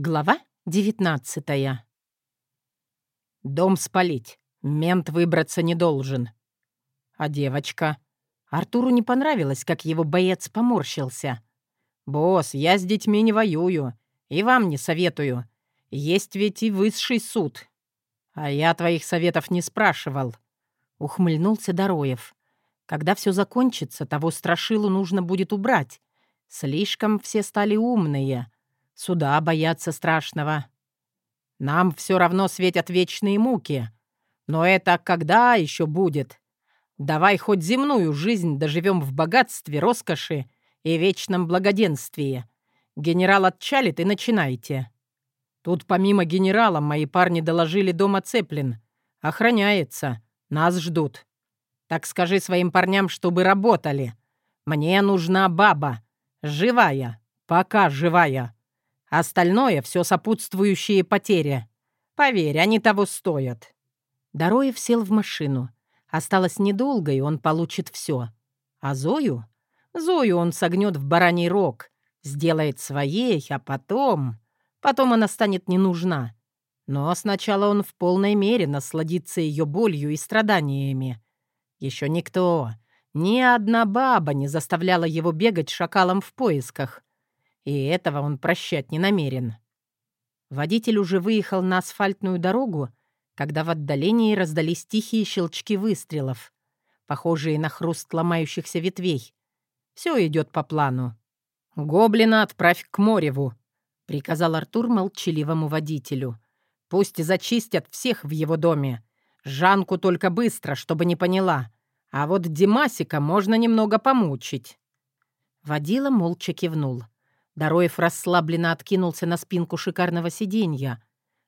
Глава девятнадцатая. Дом спалить. Мент выбраться не должен. А девочка? Артуру не понравилось, как его боец поморщился. «Босс, я с детьми не воюю. И вам не советую. Есть ведь и высший суд. А я твоих советов не спрашивал». Ухмыльнулся Дороев. «Когда все закончится, того страшилу нужно будет убрать. Слишком все стали умные». Суда бояться страшного. Нам все равно светят вечные муки. Но это когда еще будет? Давай хоть земную жизнь доживем в богатстве, роскоши и вечном благоденствии. Генерал отчалит и начинайте. Тут помимо генерала мои парни доложили дом оцеплен. Охраняется. Нас ждут. Так скажи своим парням, чтобы работали. Мне нужна баба. Живая. Пока живая. Остальное — все сопутствующие потери. Поверь, они того стоят». Дороев сел в машину. Осталось недолго, и он получит все. А Зою? Зою он согнет в бараний рог, сделает своей, а потом... Потом она станет не нужна. Но сначала он в полной мере насладится ее болью и страданиями. Еще никто, ни одна баба не заставляла его бегать шакалом в поисках. И этого он прощать не намерен. Водитель уже выехал на асфальтную дорогу, когда в отдалении раздались тихие щелчки выстрелов, похожие на хруст ломающихся ветвей. Все идет по плану. «Гоблина отправь к Мореву», — приказал Артур молчаливому водителю. «Пусть зачистят всех в его доме. Жанку только быстро, чтобы не поняла. А вот Димасика можно немного помучить». Водила молча кивнул. Дороев расслабленно откинулся на спинку шикарного сиденья.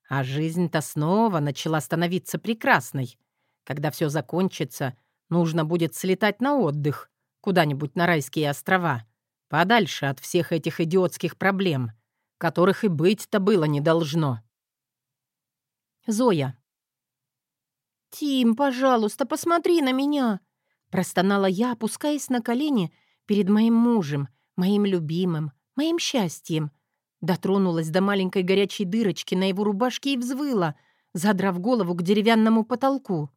А жизнь-то снова начала становиться прекрасной. Когда все закончится, нужно будет слетать на отдых, куда-нибудь на райские острова, подальше от всех этих идиотских проблем, которых и быть-то было не должно. Зоя. «Тим, пожалуйста, посмотри на меня!» Простонала я, опускаясь на колени перед моим мужем, моим любимым, моим счастьем. Дотронулась до маленькой горячей дырочки на его рубашке и взвыла, задрав голову к деревянному потолку.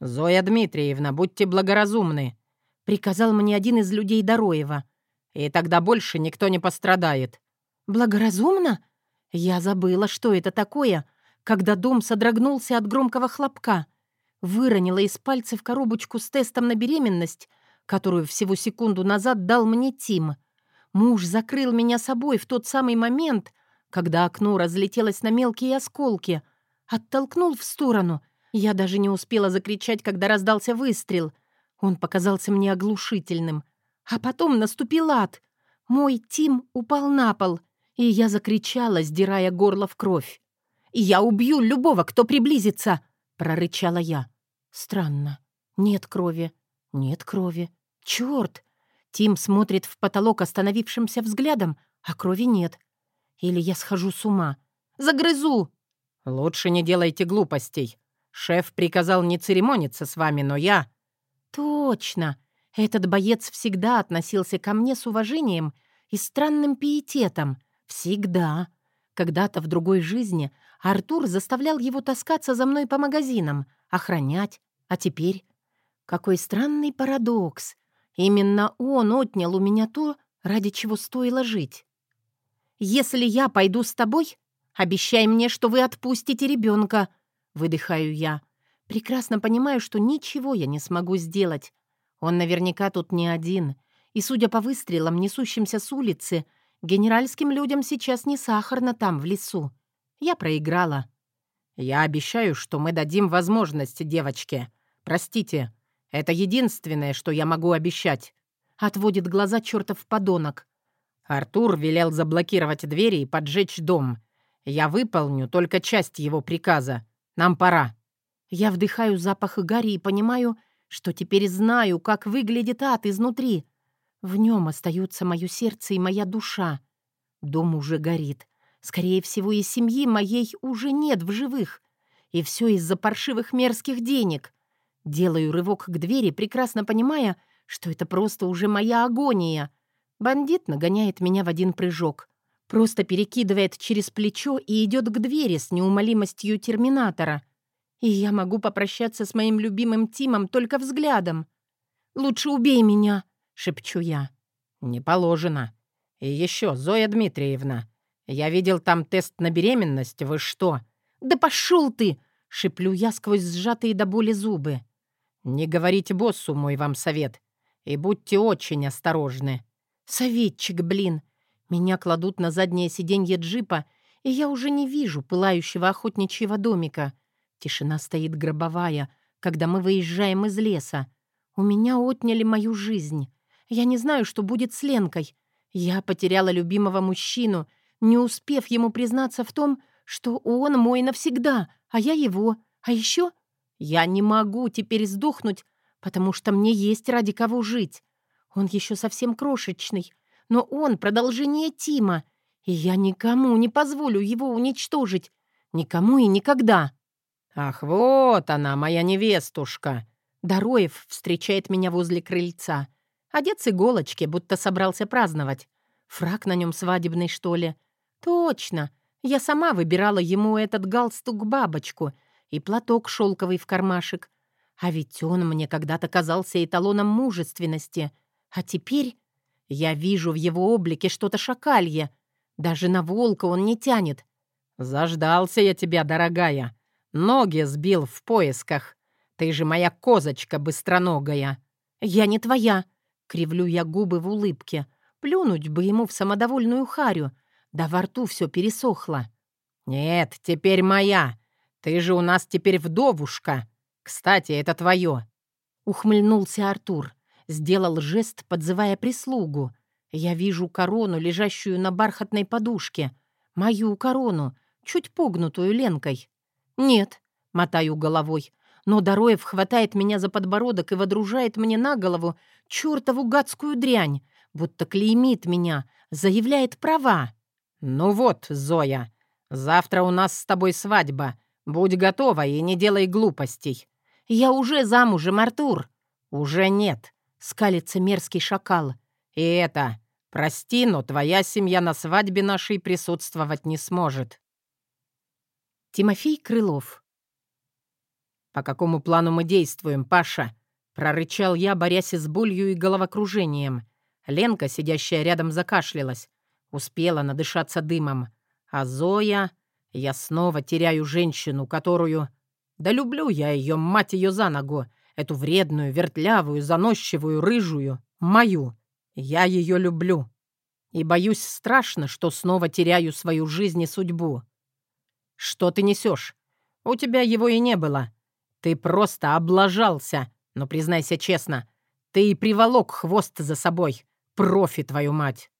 «Зоя Дмитриевна, будьте благоразумны», — приказал мне один из людей Дороева. «И тогда больше никто не пострадает». «Благоразумно?» Я забыла, что это такое, когда дом содрогнулся от громкого хлопка. Выронила из пальцев коробочку с тестом на беременность, которую всего секунду назад дал мне Тим — Муж закрыл меня собой в тот самый момент, когда окно разлетелось на мелкие осколки. Оттолкнул в сторону. Я даже не успела закричать, когда раздался выстрел. Он показался мне оглушительным. А потом наступил ад. Мой Тим упал на пол, и я закричала, сдирая горло в кровь. «Я убью любого, кто приблизится!» — прорычала я. «Странно. Нет крови. Нет крови. Чёрт! Тим смотрит в потолок остановившимся взглядом, а крови нет. Или я схожу с ума. Загрызу! «Лучше не делайте глупостей. Шеф приказал не церемониться с вами, но я...» «Точно! Этот боец всегда относился ко мне с уважением и странным пиететом. Всегда. Когда-то в другой жизни Артур заставлял его таскаться за мной по магазинам, охранять. А теперь... Какой странный парадокс. Именно он отнял у меня то, ради чего стоило жить. «Если я пойду с тобой, обещай мне, что вы отпустите ребенка», — выдыхаю я. Прекрасно понимаю, что ничего я не смогу сделать. Он наверняка тут не один, и, судя по выстрелам, несущимся с улицы, генеральским людям сейчас не сахарно там, в лесу. Я проиграла. «Я обещаю, что мы дадим возможность девочке. Простите, это единственное, что я могу обещать». Отводит глаза чертов подонок. Артур велел заблокировать двери и поджечь дом. Я выполню только часть его приказа. Нам пора. Я вдыхаю запах гари и понимаю, что теперь знаю, как выглядит ад изнутри. В нем остаются мое сердце и моя душа. Дом уже горит. Скорее всего, и семьи моей уже нет в живых. И все из-за паршивых мерзких денег. Делаю рывок к двери, прекрасно понимая, что это просто уже моя агония. Бандит нагоняет меня в один прыжок. просто перекидывает через плечо и идет к двери с неумолимостью терминатора. И я могу попрощаться с моим любимым Тимом только взглядом. «Лучше убей меня», — шепчу я. «Не положено. И еще, Зоя Дмитриевна, я видел там тест на беременность. Вы что?» «Да пошел ты!» — шеплю я сквозь сжатые до боли зубы. «Не говорите боссу, мой вам совет. И будьте очень осторожны». «Советчик, блин!» Меня кладут на заднее сиденье джипа, и я уже не вижу пылающего охотничьего домика. Тишина стоит гробовая, когда мы выезжаем из леса. У меня отняли мою жизнь. Я не знаю, что будет с Ленкой. Я потеряла любимого мужчину, не успев ему признаться в том, что он мой навсегда, а я его. А еще я не могу теперь сдохнуть, потому что мне есть ради кого жить. Он еще совсем крошечный, но он продолжение Тима, и я никому не позволю его уничтожить. Никому и никогда. «Ах, вот она, моя невестушка!» Дороев встречает меня возле крыльца. Одет с иголочки, будто собрался праздновать. Фрак на нем свадебный, что ли? Точно. Я сама выбирала ему этот галстук-бабочку и платок шелковый в кармашек. А ведь он мне когда-то казался эталоном мужественности. А теперь я вижу в его облике что-то шакалье. Даже на волка он не тянет. «Заждался я тебя, дорогая. Ноги сбил в поисках. Ты же моя козочка быстроногая». «Я не твоя», — кривлю я губы в улыбке. Плюнуть бы ему в самодовольную харю. Да во рту все пересохло. «Нет, теперь моя. Ты же у нас теперь вдовушка. Кстати, это твое». Ухмыльнулся Артур. Сделал жест, подзывая прислугу. Я вижу корону, лежащую на бархатной подушке. Мою корону, чуть погнутую Ленкой. «Нет», — мотаю головой, но Дороев хватает меня за подбородок и водружает мне на голову чертову гадскую дрянь, будто клеймит меня, заявляет права. «Ну вот, Зоя, завтра у нас с тобой свадьба. Будь готова и не делай глупостей». «Я уже замужем, Артур». «Уже нет скалится мерзкий шакал. «И это... Прости, но твоя семья на свадьбе нашей присутствовать не сможет». Тимофей Крылов. «По какому плану мы действуем, Паша?» — прорычал я, борясь с болью и головокружением. Ленка, сидящая рядом, закашлялась. Успела надышаться дымом. А Зоя... Я снова теряю женщину, которую... Да люблю я ее, мать ее за ногу. Эту вредную, вертлявую, заносчивую, рыжую. Мою. Я ее люблю. И боюсь страшно, что снова теряю свою жизнь и судьбу. Что ты несешь? У тебя его и не было. Ты просто облажался. Но признайся честно, ты и приволок хвост за собой. Профи, твою мать.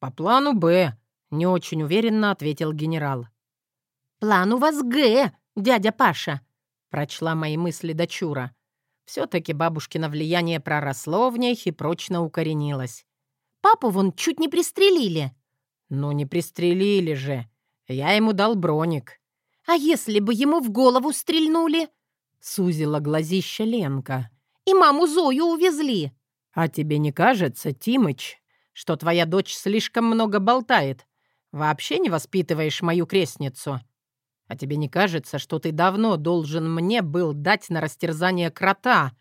По плану «Б», — не очень уверенно ответил генерал. «План у вас «Г», дядя Паша», — прочла мои мысли дочура. Все-таки бабушкино влияние проросло в ней и прочно укоренилось. «Папу вон чуть не пристрелили». «Ну, не пристрелили же. Я ему дал броник». «А если бы ему в голову стрельнули?» Сузила глазища Ленка. «И маму Зою увезли». «А тебе не кажется, Тимыч, что твоя дочь слишком много болтает? Вообще не воспитываешь мою крестницу?» А тебе не кажется, что ты давно должен мне был дать на растерзание крота,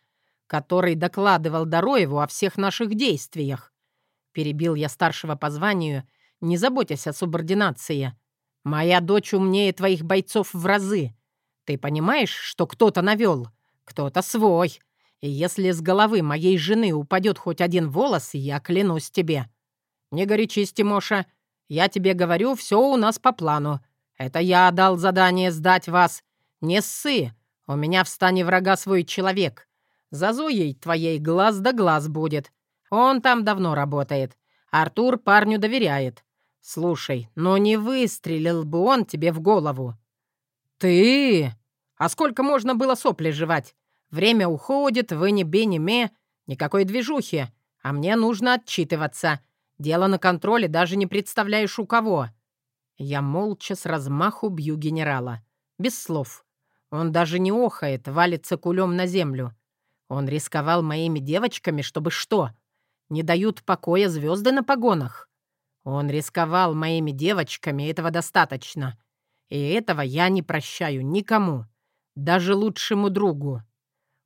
который докладывал Дороеву о всех наших действиях?» Перебил я старшего по званию, не заботясь о субординации. «Моя дочь умнее твоих бойцов в разы. Ты понимаешь, что кто-то навел, кто-то свой. И если с головы моей жены упадет хоть один волос, я клянусь тебе. Не горячись, Тимоша. Я тебе говорю, все у нас по плану. Это я дал задание сдать вас. Не ссы. У меня в стане врага свой человек. За Зоей твоей глаз да глаз будет. Он там давно работает. Артур парню доверяет. Слушай, но не выстрелил бы он тебе в голову. Ты? А сколько можно было сопли жевать? Время уходит, вы не бе, не ме. Никакой движухи. А мне нужно отчитываться. Дело на контроле, даже не представляешь у кого. Я молча с размаху бью генерала. Без слов. Он даже не охает, валится кулем на землю. Он рисковал моими девочками, чтобы что? Не дают покоя звезды на погонах. Он рисковал моими девочками, этого достаточно. И этого я не прощаю никому, даже лучшему другу».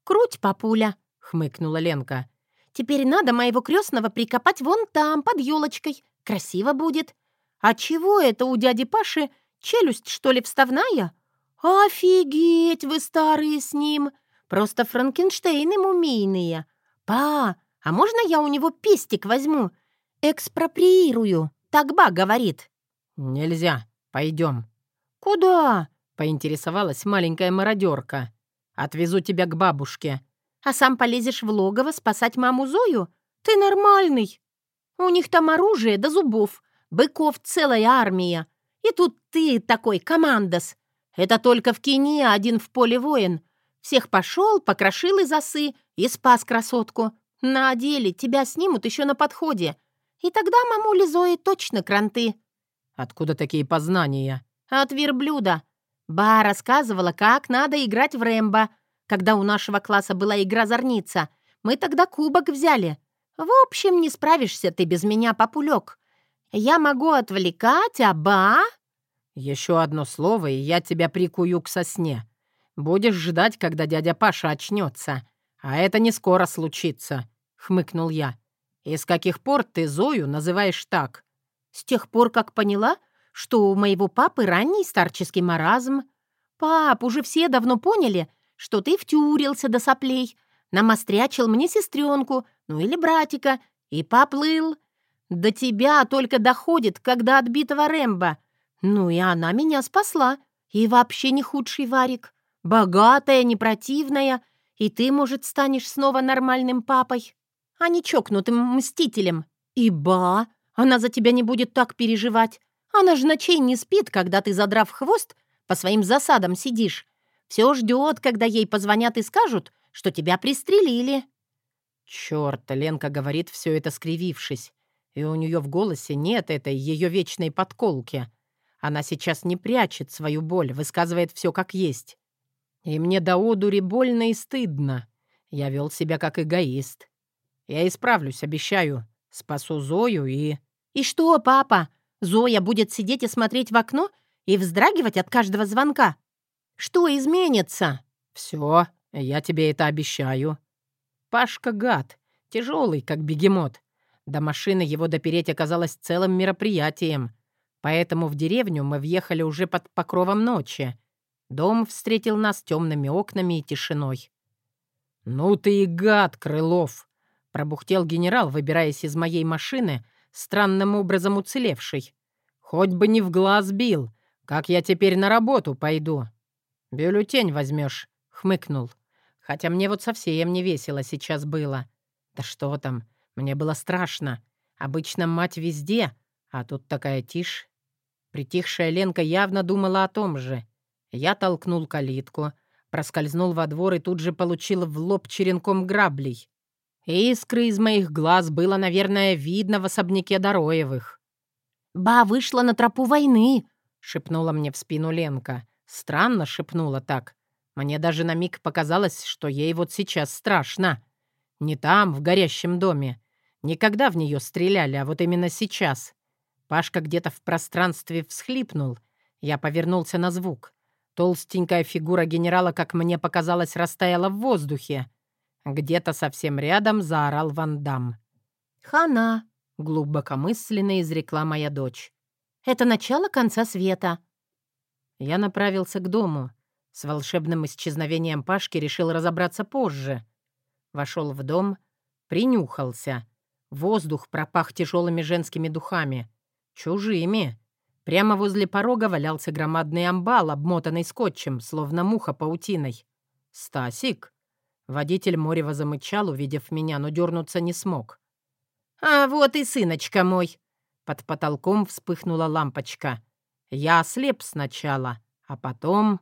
«Круть, папуля», — хмыкнула Ленка. «Теперь надо моего крестного прикопать вон там, под елочкой. Красиво будет. А чего это у дяди Паши челюсть, что ли, вставная? Офигеть, вы старые с ним! Просто Франкенштейны мумийные. Па, а можно я у него пестик возьму? Экспроприирую, так ба говорит». «Нельзя. Пойдем». «Куда?» — поинтересовалась маленькая мародерка. «Отвезу тебя к бабушке». «А сам полезешь в логово спасать маму Зою? Ты нормальный. У них там оружие до зубов, быков целая армия. И тут ты такой командос. Это только в кине один в поле воин. Всех пошел, покрошил из осы и спас красотку. На деле тебя снимут еще на подходе. И тогда мамуле Зои точно кранты». «Откуда такие познания?» «От верблюда. Ба рассказывала, как надо играть в Рэмбо. Когда у нашего класса была игра «Зорница», мы тогда кубок взяли. В общем, не справишься ты без меня, папулек. Я могу отвлекать, а ба...» «Еще одно слово, и я тебя прикую к сосне. Будешь ждать, когда дядя Паша очнется. А это не скоро случится», — хмыкнул я. «И с каких пор ты Зою называешь так?» «С тех пор, как поняла, что у моего папы ранний старческий маразм. Пап, уже все давно поняли, что ты втюрился до соплей, намострячил мне сестренку, ну или братика, и поплыл. До тебя только доходит, когда отбитого Рэмбо. Ну и она меня спасла. И вообще не худший варик. Богатая, не противная. И ты, может, станешь снова нормальным папой, а не чокнутым мстителем. И ба, она за тебя не будет так переживать. Она же ночей не спит, когда ты, задрав хвост, по своим засадам сидишь. Все ждет, когда ей позвонят и скажут, что тебя пристрелили». Черт, Ленка говорит все это скривившись, и у нее в голосе нет этой ее вечной подколки. Она сейчас не прячет свою боль, высказывает все как есть. И мне до одури больно и стыдно. Я вел себя как эгоист. Я исправлюсь, обещаю. Спасу Зою и... «И что, папа? Зоя будет сидеть и смотреть в окно и вздрагивать от каждого звонка? Что изменится?» «Все, я тебе это обещаю». Пашка гад, тяжелый, как бегемот. До машины его допереть оказалось целым мероприятием. Поэтому в деревню мы въехали уже под покровом ночи. Дом встретил нас темными окнами и тишиной. «Ну ты и гад, Крылов!» — пробухтел генерал, выбираясь из моей машины, странным образом уцелевший. «Хоть бы не в глаз бил. Как я теперь на работу пойду?» «Бюллетень возьмешь», — хмыкнул. Хотя мне вот совсем не весело сейчас было. Да что там, мне было страшно. Обычно мать везде, а тут такая тишь. Притихшая Ленка явно думала о том же. Я толкнул калитку, проскользнул во двор и тут же получил в лоб черенком граблей. Искры из моих глаз было, наверное, видно в особняке Дороевых. «Ба вышла на тропу войны», — шепнула мне в спину Ленка. Странно шепнула так. Мне даже на миг показалось, что ей вот сейчас страшно. Не там, в горящем доме. Никогда в нее стреляли, а вот именно сейчас. Пашка где-то в пространстве всхлипнул. Я повернулся на звук. Толстенькая фигура генерала, как мне показалось, растаяла в воздухе. Где-то совсем рядом заорал Вандам. «Хана», — глубокомысленно изрекла моя дочь. «Это начало конца света». Я направился к дому. С волшебным исчезновением Пашки решил разобраться позже. Вошел в дом, принюхался. Воздух пропах тяжелыми женскими духами. Чужими. Прямо возле порога валялся громадный амбал, обмотанный скотчем, словно муха паутиной. «Стасик!» Водитель Морева замычал, увидев меня, но дернуться не смог. «А вот и сыночка мой!» Под потолком вспыхнула лампочка. Я ослеп сначала, а потом...